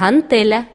Antela.